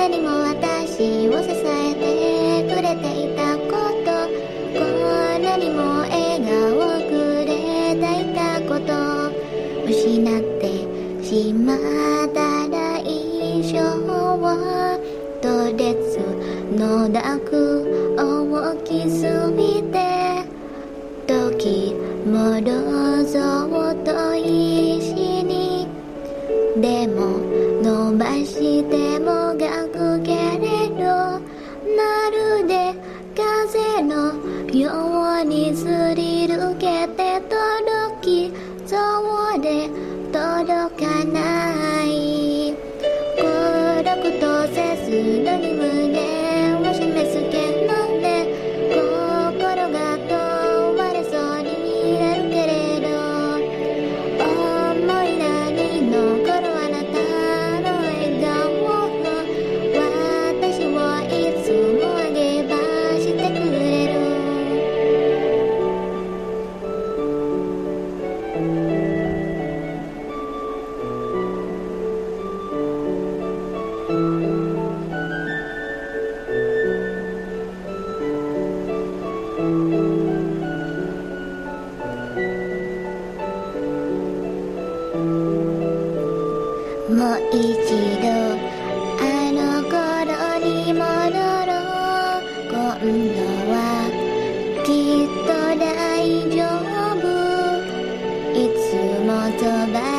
何も私を支えてくれていたこと。こんなにも笑顔をくれていたこと。失ってしまったら一生はとれつのだく大きすぎて。時戻るようにすり抜けてともう一度あの頃に戻ろう。今度はきっと大丈夫。いつもそば